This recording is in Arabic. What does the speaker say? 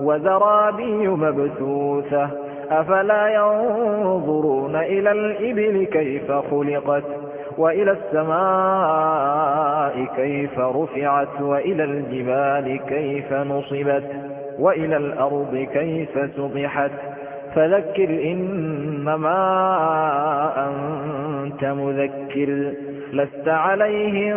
وزرابي مبثوثة أفلا ينظرون إلى الإبل كيف خلقت وإلى السماء كيف رفعت وإلى الجبال كيف نصبت وإلى الأرض كيف سطحت. فذكر إنما أنت مذكر لست عليهم